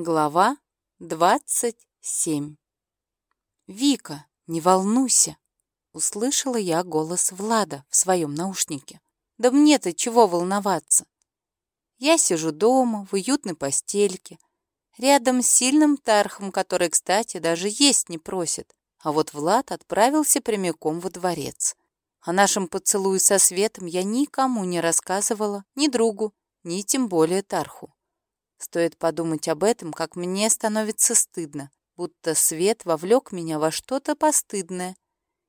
Глава двадцать семь. «Вика, не волнуйся!» — услышала я голос Влада в своем наушнике. «Да мне-то чего волноваться? Я сижу дома, в уютной постельке, рядом с сильным тархом, который, кстати, даже есть не просит. А вот Влад отправился прямиком во дворец. О нашем поцелуе со Светом я никому не рассказывала, ни другу, ни тем более Тарху. Стоит подумать об этом, как мне становится стыдно, будто свет вовлек меня во что-то постыдное.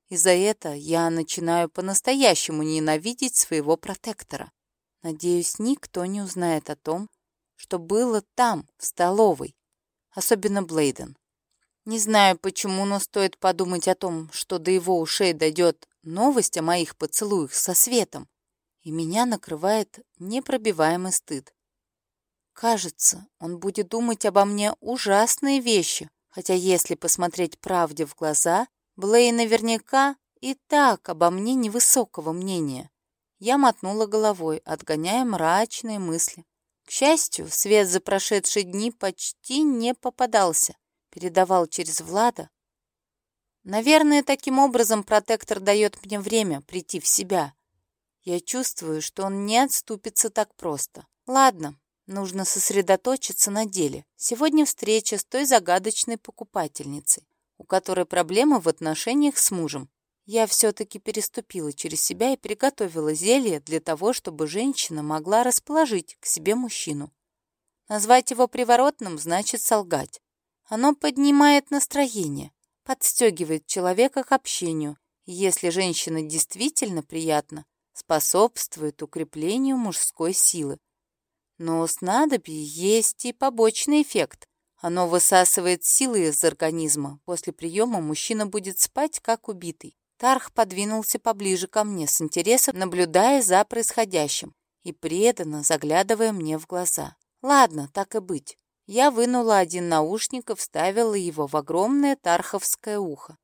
И за это я начинаю по-настоящему ненавидеть своего протектора. Надеюсь, никто не узнает о том, что было там, в столовой, особенно Блейден. Не знаю почему, но стоит подумать о том, что до его ушей дойдет новость о моих поцелуях со Светом, и меня накрывает непробиваемый стыд. Кажется, он будет думать обо мне ужасные вещи, хотя если посмотреть правде в глаза, Блей наверняка и так обо мне невысокого мнения. Я мотнула головой, отгоняя мрачные мысли. К счастью, свет за прошедшие дни почти не попадался, передавал через Влада. Наверное, таким образом протектор дает мне время прийти в себя. Я чувствую, что он не отступится так просто. Ладно, Нужно сосредоточиться на деле. Сегодня встреча с той загадочной покупательницей, у которой проблемы в отношениях с мужем. Я все-таки переступила через себя и приготовила зелье для того, чтобы женщина могла расположить к себе мужчину. Назвать его приворотным значит солгать. Оно поднимает настроение, подстегивает человека к общению, если женщина действительно приятна, способствует укреплению мужской силы. Но у снадобья есть и побочный эффект. Оно высасывает силы из организма. После приема мужчина будет спать, как убитый. Тарх подвинулся поближе ко мне, с интересом наблюдая за происходящим и преданно заглядывая мне в глаза. Ладно, так и быть. Я вынула один наушник и вставила его в огромное тарховское ухо.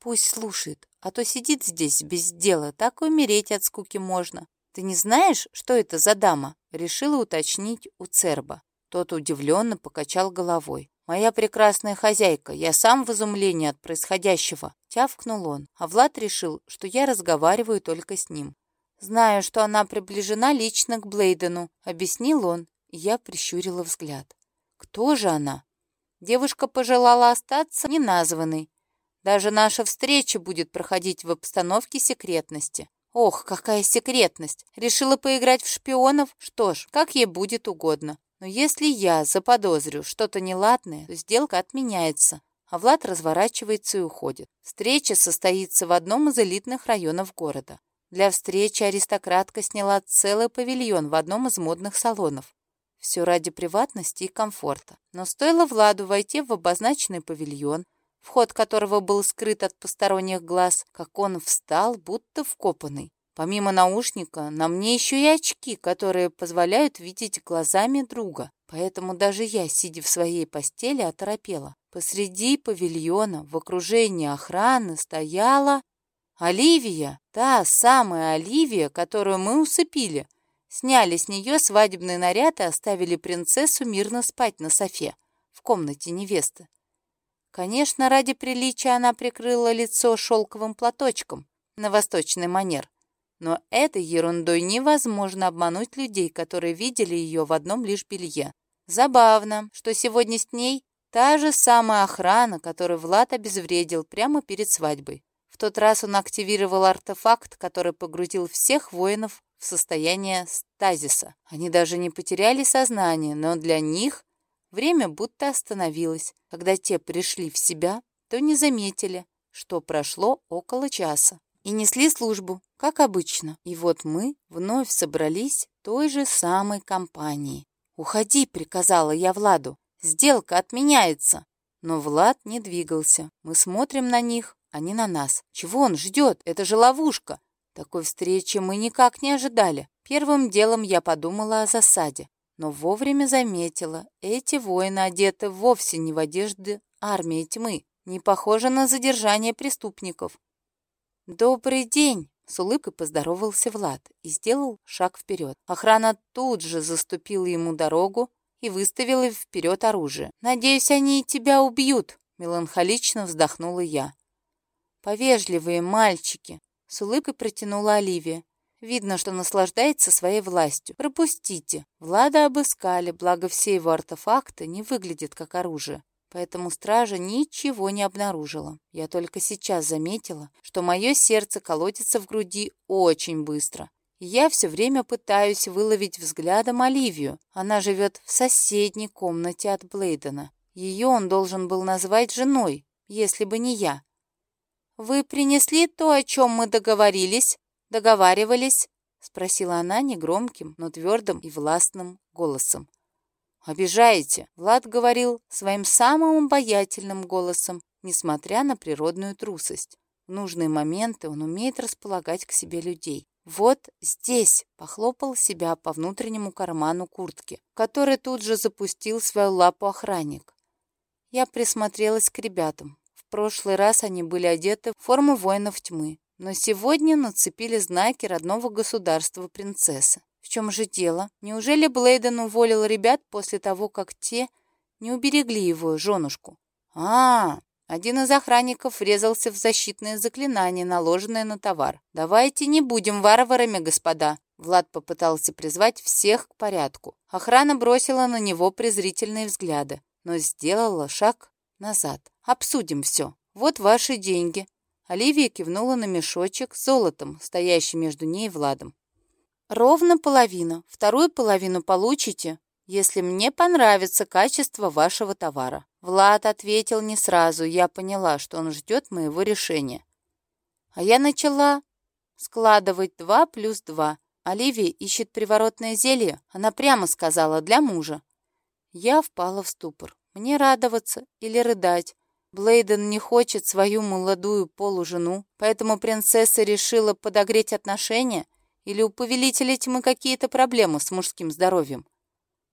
Пусть слушает, а то сидит здесь без дела, так умереть от скуки можно. «Ты не знаешь, что это за дама?» — решила уточнить у Церба. Тот удивленно покачал головой. «Моя прекрасная хозяйка, я сам в изумлении от происходящего», — тявкнул он, а Влад решил, что я разговариваю только с ним. «Знаю, что она приближена лично к Блейдену», — объяснил он, я прищурила взгляд. «Кто же она?» Девушка пожелала остаться неназванной. Даже наша встреча будет проходить в обстановке секретности. Ох, какая секретность! Решила поиграть в шпионов? Что ж, как ей будет угодно. Но если я заподозрю что-то неладное, то сделка отменяется, а Влад разворачивается и уходит. Встреча состоится в одном из элитных районов города. Для встречи аристократка сняла целый павильон в одном из модных салонов. Все ради приватности и комфорта. Но стоило Владу войти в обозначенный павильон, вход которого был скрыт от посторонних глаз, как он встал, будто вкопанный. Помимо наушника, на мне еще и очки, которые позволяют видеть глазами друга. Поэтому даже я, сидя в своей постели, оторопела. Посреди павильона, в окружении охраны, стояла Оливия, та самая Оливия, которую мы усыпили. Сняли с нее свадебный наряд и оставили принцессу мирно спать на софе в комнате невесты. Конечно, ради приличия она прикрыла лицо шелковым платочком на восточный манер. Но этой ерундой невозможно обмануть людей, которые видели ее в одном лишь белье. Забавно, что сегодня с ней та же самая охрана, которую Влад обезвредил прямо перед свадьбой. В тот раз он активировал артефакт, который погрузил всех воинов в состояние стазиса. Они даже не потеряли сознание, но для них Время будто остановилось. Когда те пришли в себя, то не заметили, что прошло около часа. И несли службу, как обычно. И вот мы вновь собрались той же самой компанией. «Уходи», — приказала я Владу. «Сделка отменяется». Но Влад не двигался. Мы смотрим на них, а не на нас. Чего он ждет? Это же ловушка. Такой встречи мы никак не ожидали. Первым делом я подумала о засаде но вовремя заметила, эти воины одеты вовсе не в одежды армии тьмы, не похоже на задержание преступников. «Добрый день!» — с улыбкой поздоровался Влад и сделал шаг вперед. Охрана тут же заступила ему дорогу, и выставила вперед оружие. «Надеюсь, они и тебя убьют», — меланхолично вздохнула я. «Повежливые мальчики», — с улыбкой протянула Оливия. Видно, что наслаждается своей властью. Пропустите. Влада обыскали, благо все его артефакты не выглядят как оружие. Поэтому стража ничего не обнаружила. Я только сейчас заметила, что мое сердце колотится в груди очень быстро. Я все время пытаюсь выловить взглядом Оливию. Она живет в соседней комнате от Блейдена. Ее он должен был назвать женой, если бы не я. «Вы принесли то, о чем мы договорились?» Договаривались?» — спросила она негромким, но твердым и властным голосом. «Обижаете!» — Влад говорил своим самым обаятельным голосом, несмотря на природную трусость. В нужные моменты он умеет располагать к себе людей. «Вот здесь!» — похлопал себя по внутреннему карману куртки, который тут же запустил свою лапу охранник. Я присмотрелась к ребятам. В прошлый раз они были одеты в форму воинов тьмы, но сегодня нацепили знаки родного государства принцессы. В чем же дело? Неужели Блейден уволил ребят после того, как те не уберегли его женушку? А, один из охранников врезался в защитное заклинание, наложенное на товар. «Давайте не будем варварами, господа!» Влад попытался призвать всех к порядку. Охрана бросила на него презрительные взгляды, но сделала шаг назад. «Обсудим все. Вот ваши деньги. Оливия кивнула на мешочек с золотом, стоящий между ней и Владом. «Ровно половина. Вторую половину получите, если мне понравится качество вашего товара». Влад ответил не сразу, я поняла, что он ждет моего решения. А я начала складывать два плюс два. Оливия ищет приворотное зелье, она прямо сказала, для мужа. Я впала в ступор. Мне радоваться или рыдать? Блейден не хочет свою молодую полужену, поэтому принцесса решила подогреть отношения или у повелителя тьмы какие-то проблемы с мужским здоровьем.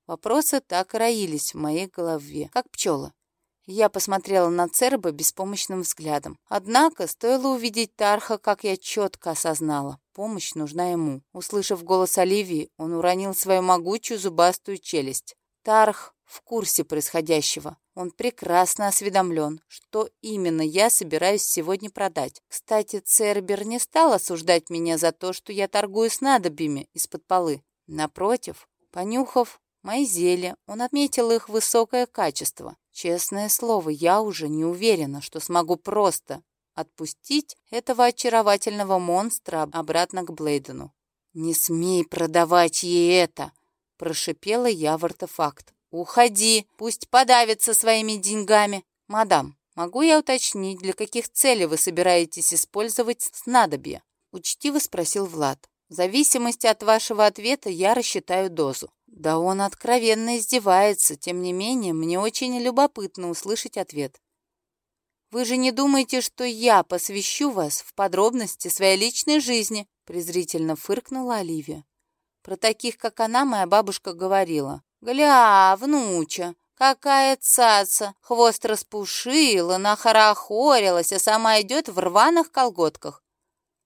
Вопросы так роились в моей голове, как пчела. Я посмотрела на Церба беспомощным взглядом. Однако стоило увидеть Тарха, как я четко осознала. Помощь нужна ему. Услышав голос Оливии, он уронил свою могучую зубастую челюсть. Тарх в курсе происходящего. Он прекрасно осведомлен, что именно я собираюсь сегодня продать. Кстати, Цербер не стал осуждать меня за то, что я торгую снадобьями из-под полы. Напротив, понюхав мои зелья, он отметил их высокое качество. Честное слово, я уже не уверена, что смогу просто отпустить этого очаровательного монстра обратно к Блейдену. «Не смей продавать ей это!» – прошипела я в артефакт. «Уходи, пусть подавится своими деньгами. Мадам, могу я уточнить, для каких целей вы собираетесь использовать снадобье?» Учтиво спросил Влад. «В зависимости от вашего ответа я рассчитаю дозу». Да он откровенно издевается, тем не менее, мне очень любопытно услышать ответ. «Вы же не думаете, что я посвящу вас в подробности своей личной жизни?» презрительно фыркнула Оливия. Про таких, как она, моя бабушка говорила. «Гля, внуча, какая цаца! Хвост распушила, нахорохорилась, а сама идет в рваных колготках.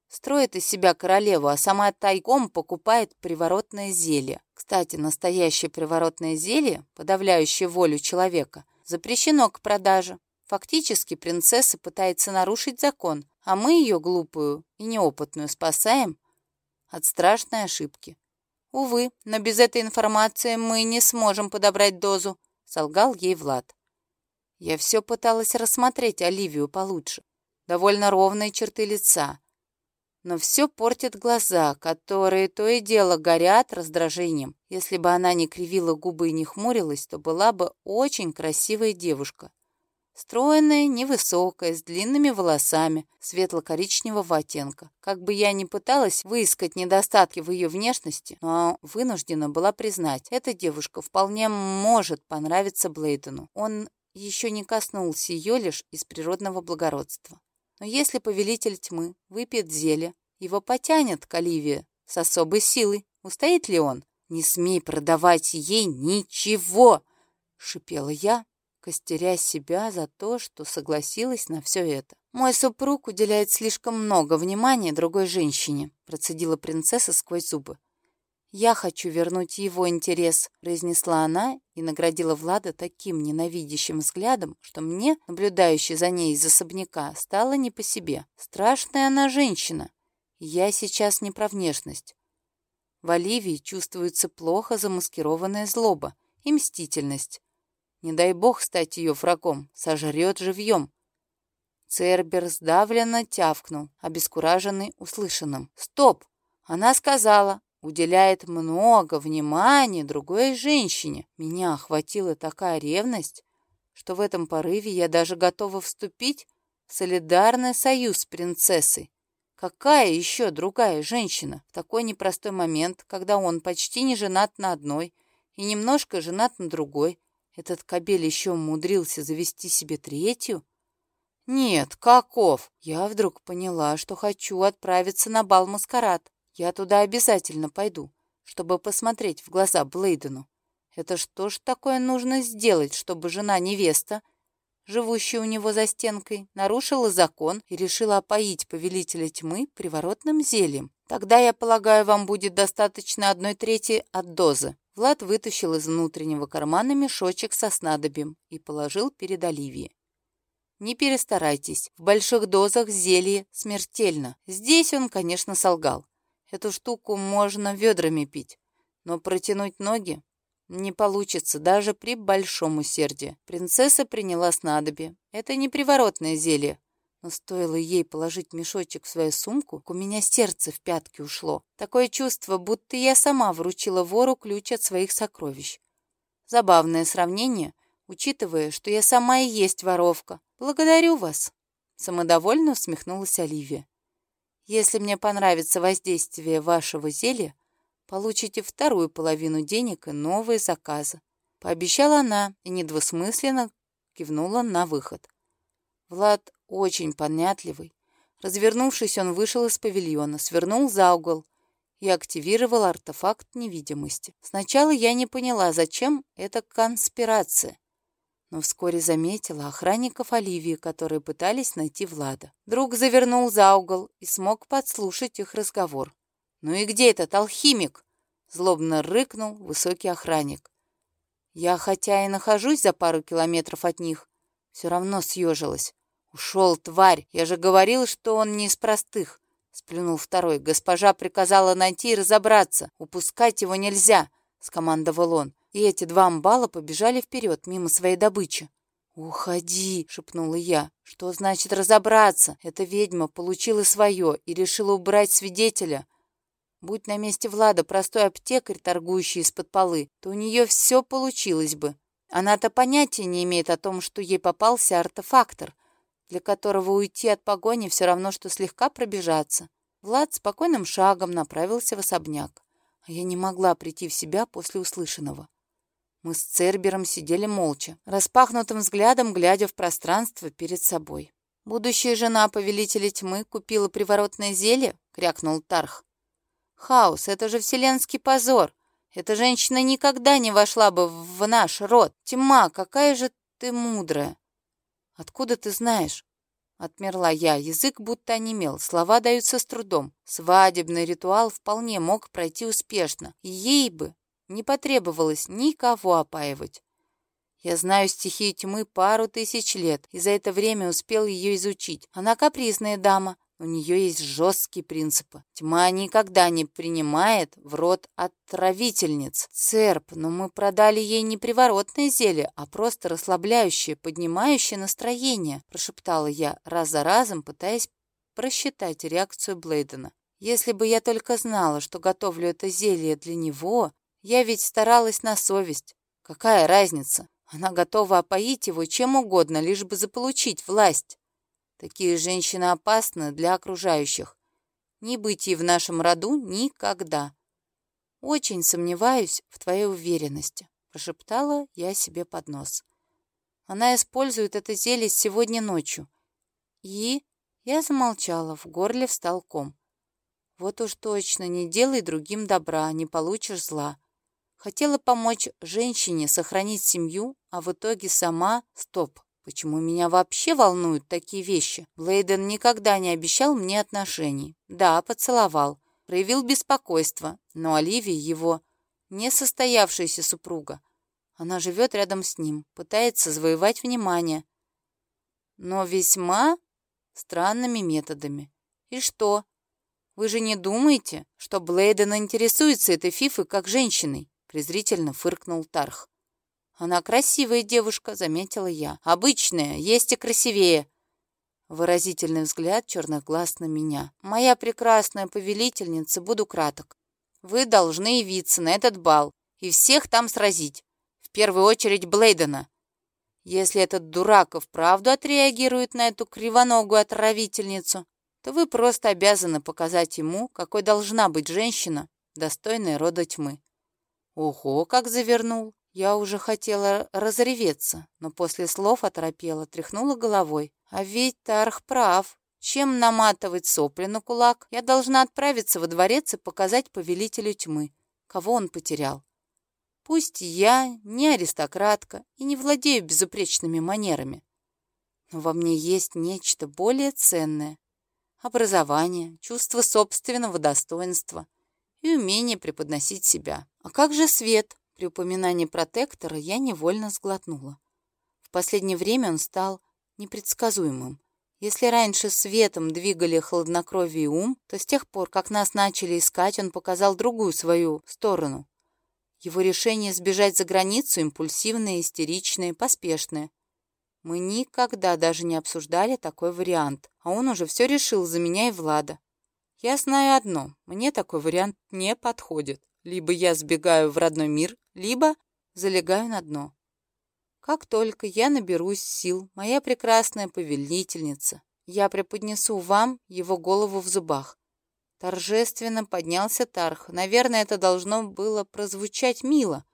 Строит из себя королеву, а сама тайком покупает приворотное зелье. Кстати, настоящее приворотное зелье, подавляющее волю человека, запрещено к продаже. Фактически принцесса пытается нарушить закон, а мы ее, глупую и неопытную, спасаем от страшной ошибки. «Увы, но без этой информации мы не сможем подобрать дозу», — солгал ей Влад. Я все пыталась рассмотреть Оливию получше. Довольно ровные черты лица. Но все портит глаза, которые то и дело горят раздражением. Если бы она не кривила губы и не хмурилась, то была бы очень красивая девушка. Стройная, невысокая, с длинными волосами, светло-коричневого оттенка. Как бы я ни пыталась выискать недостатки в ее внешности, но вынуждена была признать, эта девушка вполне может понравиться Блейдену. Он еще не коснулся ее лишь из природного благородства. Но если повелитель тьмы выпьет зелье, его потянет к Оливии с особой силой. Устоит ли он? «Не смей продавать ей ничего!» — шипела я, костеря себя за то, что согласилась на все это. «Мой супруг уделяет слишком много внимания другой женщине», процедила принцесса сквозь зубы. «Я хочу вернуть его интерес», — произнесла она и наградила Влада таким ненавидящим взглядом, что мне, наблюдающей за ней из особняка, стало не по себе. Страшная она женщина. Я сейчас не про внешность. В Оливии чувствуется плохо замаскированная злоба и мстительность. Не дай бог стать ее врагом, сожрет живьем. Цербер сдавленно тявкнул, обескураженный услышанным. «Стоп! Она сказала, уделяет много внимания другой женщине. Меня охватила такая ревность, что в этом порыве я даже готова вступить в солидарный союз с принцессой. Какая еще другая женщина в такой непростой момент, когда он почти не женат на одной и немножко женат на другой? Этот кобель еще умудрился завести себе третью? Нет, каков? Я вдруг поняла, что хочу отправиться на бал-маскарад. Я туда обязательно пойду, чтобы посмотреть в глаза Блейдену. Это что ж такое нужно сделать, чтобы жена-невеста, живущая у него за стенкой, нарушила закон и решила опоить повелителя тьмы приворотным зельем? Тогда, я полагаю, вам будет достаточно одной трети от дозы. Влад вытащил из внутреннего кармана мешочек со снадобьем и положил перед Оливией. Не перестарайтесь, в больших дозах зелье смертельно. Здесь он, конечно, солгал. Эту штуку можно ведрами пить, но протянуть ноги не получится даже при большом усердии. Принцесса приняла снадобье. Это не приворотное зелье. Но стоило ей положить мешочек в свою сумку, у меня сердце в пятки ушло. Такое чувство, будто я сама вручила вору ключ от своих сокровищ. Забавное сравнение, учитывая, что я сама и есть воровка. Благодарю вас. Самодовольно усмехнулась Оливия. Если мне понравится воздействие вашего зелья, получите вторую половину денег и новые заказы. Пообещала она и недвусмысленно кивнула на выход. Влад очень понятливый. Развернувшись, он вышел из павильона, свернул за угол и активировал артефакт невидимости. Сначала я не поняла, зачем эта конспирация но вскоре заметила охранников Оливии, которые пытались найти Влада. Друг завернул за угол и смог подслушать их разговор. «Ну и где этот алхимик?» — злобно рыкнул высокий охранник. Я, хотя и нахожусь за пару километров от них, все равно съежилась. «Ушел, тварь! Я же говорил, что он не из простых!» — сплюнул второй. «Госпожа приказала найти и разобраться. Упускать его нельзя!» — скомандовал он и эти два амбала побежали вперед, мимо своей добычи. «Уходи!» — шепнула я. «Что значит разобраться? Эта ведьма получила свое и решила убрать свидетеля. Будь на месте Влада простой аптекарь, торгующий из-под полы, то у нее все получилось бы. Она-то понятия не имеет о том, что ей попался артефактор, для которого уйти от погони все равно, что слегка пробежаться. Влад спокойным шагом направился в особняк, а я не могла прийти в себя после услышанного. Мы с Цербером сидели молча, распахнутым взглядом глядя в пространство перед собой. «Будущая жена повелителя тьмы купила приворотное зелье?» — крякнул Тарх. «Хаос, это же вселенский позор! Эта женщина никогда не вошла бы в наш род! Тьма, какая же ты мудрая!» «Откуда ты знаешь?» Отмерла я, язык будто онемел, слова даются с трудом. Свадебный ритуал вполне мог пройти успешно. Ей бы не потребовалось никого опаивать. Я знаю стихию тьмы пару тысяч лет, и за это время успел ее изучить. Она капризная дама, у нее есть жесткие принципы. Тьма никогда не принимает в рот отравительниц. Церп, но мы продали ей не приворотное зелье, а просто расслабляющее, поднимающее настроение, прошептала я, раз за разом пытаясь просчитать реакцию Блейдена. Если бы я только знала, что готовлю это зелье для него, я ведь старалась на совесть. Какая разница? Она готова опоить его чем угодно, лишь бы заполучить власть. Такие женщины опасны для окружающих. Не быть ей в нашем роду никогда. Очень сомневаюсь в твоей уверенности, прошептала я себе под нос. Она использует это зелье сегодня ночью. И я замолчала, в горле встал ком. Вот уж точно, не делай другим добра, не получишь зла. Хотела помочь женщине сохранить семью, а в итоге сама... Стоп, почему меня вообще волнуют такие вещи? Блейден никогда не обещал мне отношений. Да, поцеловал. проявил беспокойство, но Оливия его несостоявшаяся супруга. Она живет рядом с ним, пытается завоевать внимание, но весьма странными методами. И что? Вы же не думаете, что Блейден интересуется этой фифой как женщиной? презрительно фыркнул Тарх. Она красивая девушка, заметила я. Обычная, есть и красивее. Выразительный взгляд черных глаз на меня. Моя прекрасная повелительница, буду краток. Вы должны явиться на этот бал и всех там сразить. В первую очередь Блейдена. Если этот дурак и вправду отреагирует на эту кривоногую отравительницу, то вы просто обязаны показать ему, какой должна быть женщина, достойная рода тьмы. Ого, как завернул! Я уже хотела разреветься, но после слов оторопела, тряхнула головой. А ведь Тарх прав. Чем наматывать сопли на кулак, я должна отправиться во дворец и показать повелителю тьмы, кого он потерял. Пусть я не аристократка и не владею безупречными манерами, но во мне есть нечто более ценное — образование, чувство собственного достоинства и умение преподносить себя. А как же свет? При упоминании протектора я невольно сглотнула. В последнее время он стал непредсказуемым. Если раньше светом двигали хладнокровие и ум, то с тех пор, как нас начали искать, он показал другую свою сторону. Его решение сбежать за границу импульсивное, истеричное, поспешное. Мы никогда даже не обсуждали такой вариант, а он уже все решил за меня и Влада. Я знаю одно, мне такой вариант не подходит. Либо я сбегаю в родной мир, либо залегаю на дно. Как только я наберусь сил, моя прекрасная повелительница, я преподнесу вам его голову в зубах. Торжественно поднялся Тарх. Наверное, это должно было прозвучать мило.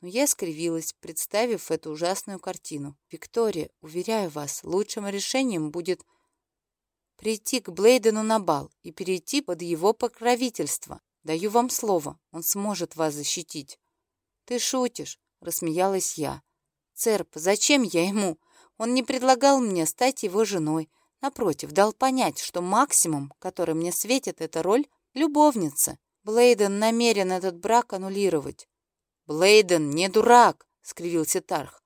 Но я скривилась, представив эту ужасную картину. «Виктория, уверяю вас, лучшим решением будет прийти к Блейдену на бал и перейти под его покровительство. Даю вам слово, он сможет вас защитить». «Ты шутишь», — рассмеялась я. Церп, зачем я ему? Он не предлагал мне стать его женой. Напротив, дал понять, что максимум, который мне светит, это роль любовницы. Блейден намерен этот брак аннулировать. «Блейден не дурак!» — скривился Тарх.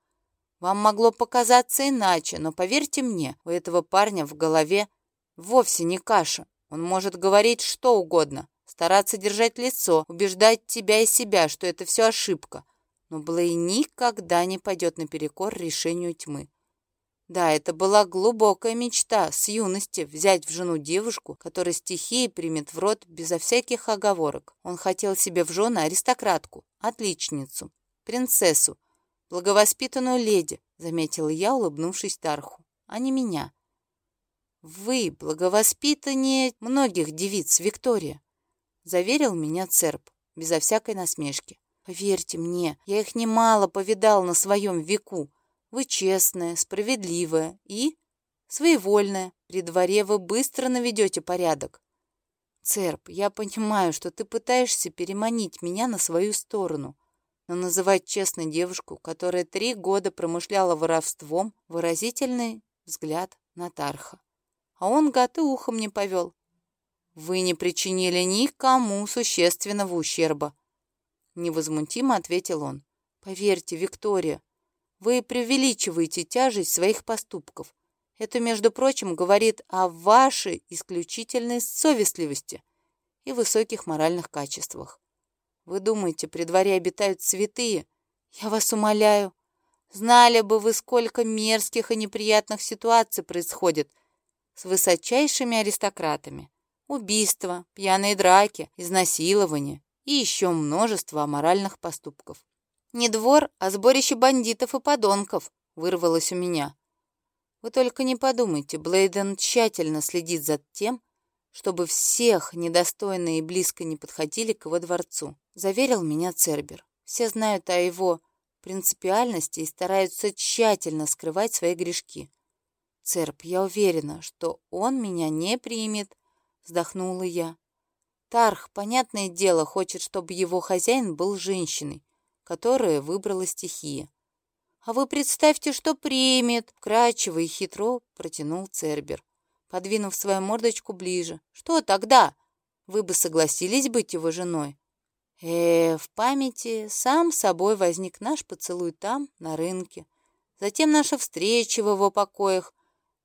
«Вам могло показаться иначе, но поверьте мне, у этого парня в голове вовсе не каша. Он может говорить что угодно, стараться держать лицо, убеждать тебя и себя, что это все ошибка но Блей никогда не пойдет наперекор решению тьмы. Да, это была глубокая мечта с юности взять в жену девушку, которая стихии примет в рот безо всяких оговорок. Он хотел себе в жены аристократку, отличницу, принцессу, благовоспитанную леди, заметила я, улыбнувшись Тарху, а не меня. Вы благовоспитаннее многих девиц, Виктория, заверил меня Церб, безо всякой насмешки. Поверьте мне, я их немало повидал на своем веку. Вы честная, справедливая и своевольная. При дворе вы быстро наведете порядок. Церп, я понимаю, что ты пытаешься переманить меня на свою сторону, но называть честной девушку, которая три года промышляла воровством, выразительный взгляд на Тарха. А он гад и ухом не повел. Вы не причинили никому существенного ущерба, Невозмутимо ответил он. Поверьте, Виктория, вы преувеличиваете тяжесть своих поступков. Это, между прочим, говорит о вашей исключительной совестливости и высоких моральных качествах. Вы думаете, при дворе обитают святые? Я вас умоляю. Знали бы вы, сколько мерзких и неприятных ситуаций происходит с высочайшими аристократами. Убийства, пьяные драки, изнасилования, и еще множество аморальных поступков. «Не двор, а сборище бандитов и подонков», — вырвалось у меня. Вы только не подумайте, Блейден тщательно следит за тем, чтобы всех недостойные и близко не подходили к его дворцу, заверил меня Цербер. Все знают о его принципиальности и стараются тщательно скрывать свои грешки. Церб, я уверена, что он меня не примет, вздохнула я. Тарх, понятное дело, хочет, чтобы его хозяин был женщиной, которая выбрала стихия. «А вы представьте, что примет!» — вкрадчиво и хитро протянул Цербер, подвинув свою мордочку ближе. «Что тогда?» вы бы согласились быть его женой? Э, в памяти сам собой возник наш поцелуй там, на рынке. Затем наша встреча в его покоях,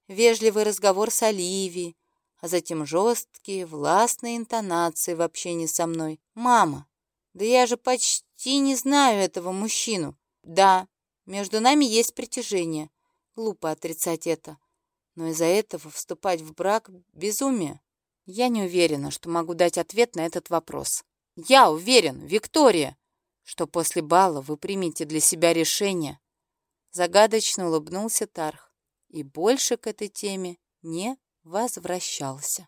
вежливый разговор с Оливией, а затем жесткие, властные интонации в общении со мной. «Мама, да я же почти не знаю этого мужчину. Да, между нами есть притяжение. Глупо отрицать это. Но из-за этого вступать в брак — безумие. Я не уверена, что могу дать ответ на этот вопрос. Я уверен, Виктория, что после бала вы примете для себя решение. Загадочно улыбнулся Тарх и больше к этой теме не возвращался.